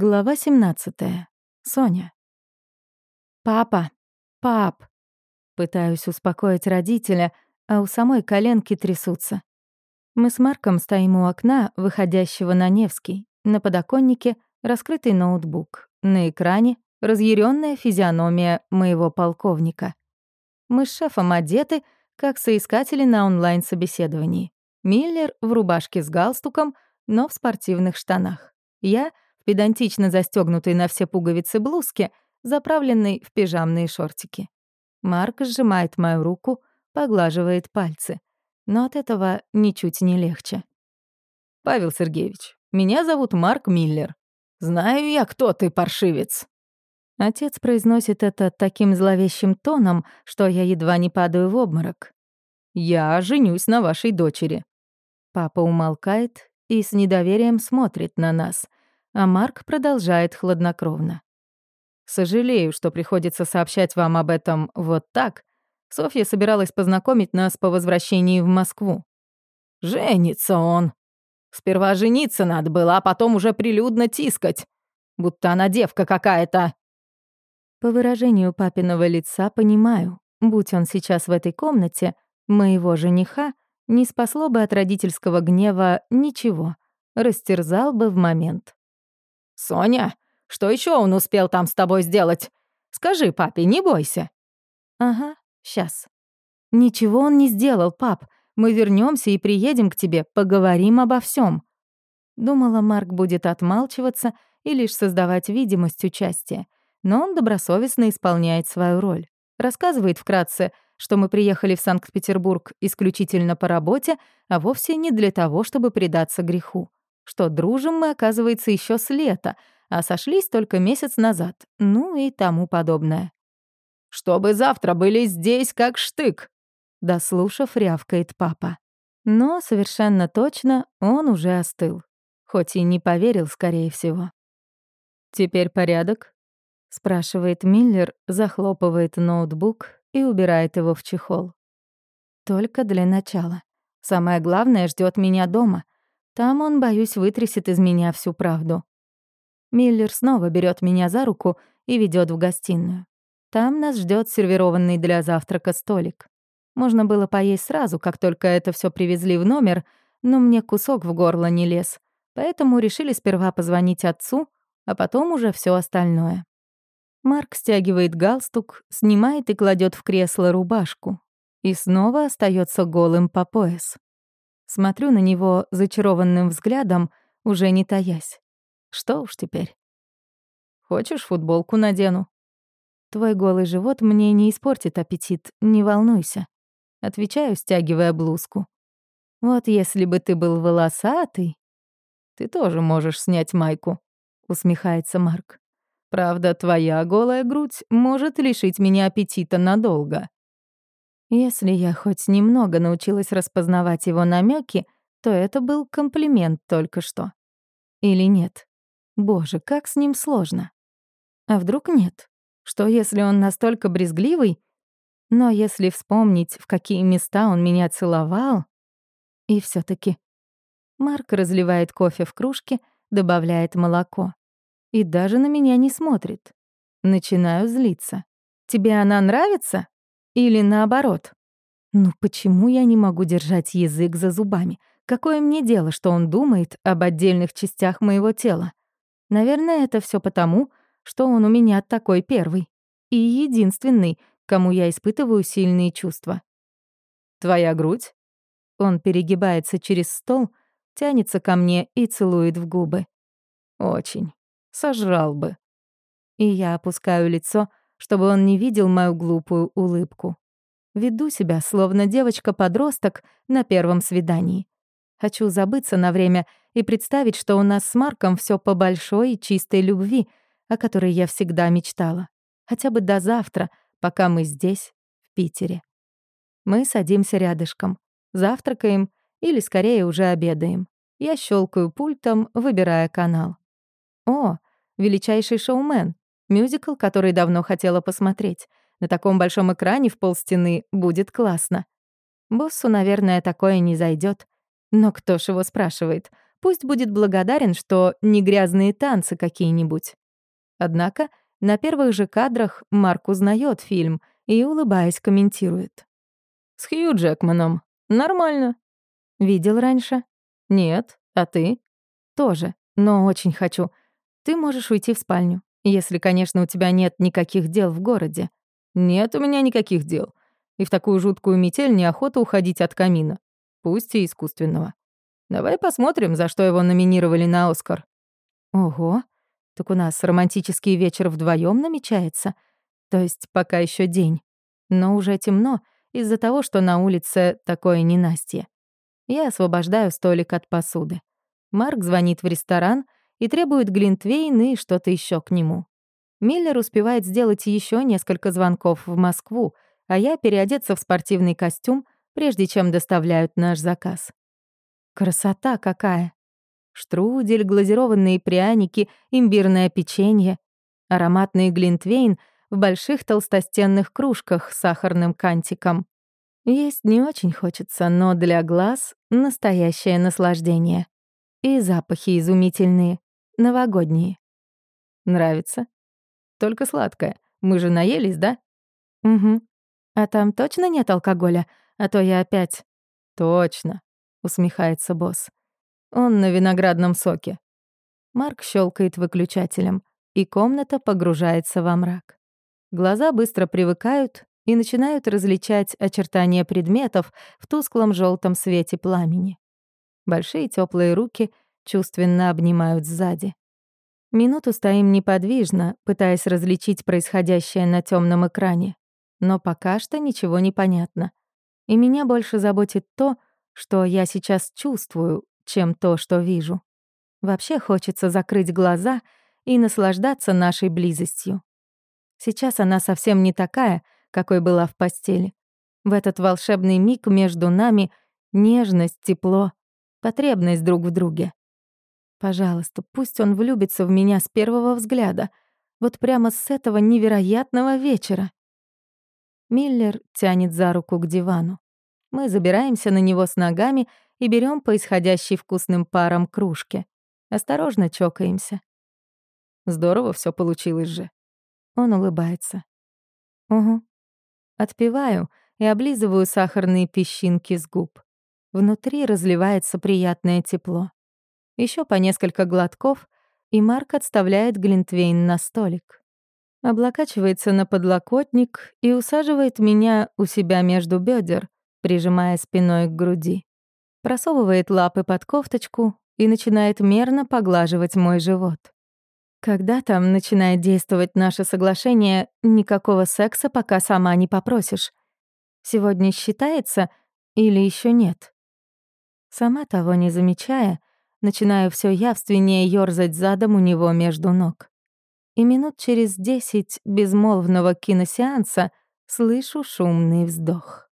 Глава 17. Соня. «Папа! Пап!» Пытаюсь успокоить родителя, а у самой коленки трясутся. Мы с Марком стоим у окна, выходящего на Невский. На подоконнике раскрытый ноутбук. На экране разъяренная физиономия моего полковника. Мы с шефом одеты, как соискатели на онлайн-собеседовании. Миллер в рубашке с галстуком, но в спортивных штанах. Я — педантично застегнутой на все пуговицы блузки, заправленной в пижамные шортики. Марк сжимает мою руку, поглаживает пальцы. Но от этого ничуть не легче. «Павел Сергеевич, меня зовут Марк Миллер. Знаю я, кто ты, паршивец». Отец произносит это таким зловещим тоном, что я едва не падаю в обморок. «Я женюсь на вашей дочери». Папа умолкает и с недоверием смотрит на нас — а Марк продолжает хладнокровно. «Сожалею, что приходится сообщать вам об этом вот так. Софья собиралась познакомить нас по возвращении в Москву. Женится он. Сперва жениться надо было, а потом уже прилюдно тискать. Будто она девка какая-то». По выражению папиного лица понимаю, будь он сейчас в этой комнате, моего жениха не спасло бы от родительского гнева ничего, растерзал бы в момент. «Соня, что еще он успел там с тобой сделать? Скажи папе, не бойся». «Ага, сейчас. «Ничего он не сделал, пап. Мы вернемся и приедем к тебе, поговорим обо всем. Думала, Марк будет отмалчиваться и лишь создавать видимость участия. Но он добросовестно исполняет свою роль. Рассказывает вкратце, что мы приехали в Санкт-Петербург исключительно по работе, а вовсе не для того, чтобы предаться греху что дружим мы, оказывается, еще с лета, а сошлись только месяц назад, ну и тому подобное. «Чтобы завтра были здесь, как штык», — дослушав, рявкает папа. Но совершенно точно он уже остыл, хоть и не поверил, скорее всего. «Теперь порядок?» — спрашивает Миллер, захлопывает ноутбук и убирает его в чехол. «Только для начала. Самое главное ждет меня дома. Там он, боюсь, вытрясет из меня всю правду. Миллер снова берет меня за руку и ведет в гостиную. Там нас ждет сервированный для завтрака столик. Можно было поесть сразу, как только это все привезли в номер, но мне кусок в горло не лез, поэтому решили сперва позвонить отцу, а потом уже все остальное. Марк стягивает галстук, снимает и кладет в кресло рубашку и снова остается голым по пояс. Смотрю на него зачарованным взглядом, уже не таясь. Что уж теперь. Хочешь, футболку надену? Твой голый живот мне не испортит аппетит, не волнуйся. Отвечаю, стягивая блузку. Вот если бы ты был волосатый... Ты тоже можешь снять майку, усмехается Марк. Правда, твоя голая грудь может лишить меня аппетита надолго. Если я хоть немного научилась распознавать его намеки, то это был комплимент только что. Или нет? Боже, как с ним сложно. А вдруг нет? Что если он настолько брезгливый? Но если вспомнить, в какие места он меня целовал... И все таки Марк разливает кофе в кружке, добавляет молоко. И даже на меня не смотрит. Начинаю злиться. «Тебе она нравится?» Или наоборот. Ну почему я не могу держать язык за зубами? Какое мне дело, что он думает об отдельных частях моего тела? Наверное, это все потому, что он у меня такой первый. И единственный, кому я испытываю сильные чувства. «Твоя грудь?» Он перегибается через стол, тянется ко мне и целует в губы. «Очень. Сожрал бы». И я опускаю лицо, чтобы он не видел мою глупую улыбку. Веду себя, словно девочка-подросток на первом свидании. Хочу забыться на время и представить, что у нас с Марком все по большой и чистой любви, о которой я всегда мечтала. Хотя бы до завтра, пока мы здесь, в Питере. Мы садимся рядышком, завтракаем или, скорее, уже обедаем. Я щелкаю пультом, выбирая канал. О, величайший шоумен. Мюзикл, который давно хотела посмотреть. На таком большом экране в полстены будет классно. Боссу, наверное, такое не зайдет. Но кто ж его спрашивает? Пусть будет благодарен, что не грязные танцы какие-нибудь. Однако на первых же кадрах Марк узнает фильм и, улыбаясь, комментирует. «С Хью Джекманом. Нормально». «Видел раньше?» «Нет. А ты?» «Тоже. Но очень хочу. Ты можешь уйти в спальню. Если, конечно, у тебя нет никаких дел в городе». «Нет у меня никаких дел. И в такую жуткую метель неохота уходить от камина. Пусть и искусственного. Давай посмотрим, за что его номинировали на Оскар». «Ого, так у нас романтический вечер вдвоем намечается. То есть пока еще день. Но уже темно из-за того, что на улице такое ненастье. Я освобождаю столик от посуды. Марк звонит в ресторан и требует глинтвейн и что-то еще к нему. Миллер успевает сделать еще несколько звонков в Москву, а я переодеться в спортивный костюм, прежде чем доставляют наш заказ. Красота какая! Штрудель, глазированные пряники, имбирное печенье, ароматный глинтвейн в больших толстостенных кружках с сахарным кантиком. Есть не очень хочется, но для глаз — настоящее наслаждение. И запахи изумительные, новогодние. Нравится? Только сладкое. Мы же наелись, да? Угу. А там точно нет алкоголя? А то я опять... Точно усмехается босс. Он на виноградном соке. Марк щелкает выключателем, и комната погружается во мрак. Глаза быстро привыкают и начинают различать очертания предметов в тусклом желтом свете пламени. Большие теплые руки чувственно обнимают сзади. Минуту стоим неподвижно, пытаясь различить происходящее на темном экране. Но пока что ничего не понятно. И меня больше заботит то, что я сейчас чувствую, чем то, что вижу. Вообще хочется закрыть глаза и наслаждаться нашей близостью. Сейчас она совсем не такая, какой была в постели. В этот волшебный миг между нами нежность, тепло, потребность друг в друге. Пожалуйста, пусть он влюбится в меня с первого взгляда, вот прямо с этого невероятного вечера. Миллер тянет за руку к дивану. Мы забираемся на него с ногами и берем по исходящей вкусным парам кружке. Осторожно чокаемся. Здорово все получилось же. Он улыбается. Угу. Отпиваю и облизываю сахарные песчинки с губ. Внутри разливается приятное тепло. Еще по несколько глотков, и Марк отставляет Глинтвейн на столик. Облокачивается на подлокотник и усаживает меня у себя между бедер, прижимая спиной к груди. Просовывает лапы под кофточку и начинает мерно поглаживать мой живот. Когда там начинает действовать наше соглашение, никакого секса пока сама не попросишь. Сегодня считается или еще нет? Сама того не замечая, начинаю все явственнее ёрзать задом у него между ног. И минут через десять безмолвного киносеанса слышу шумный вздох.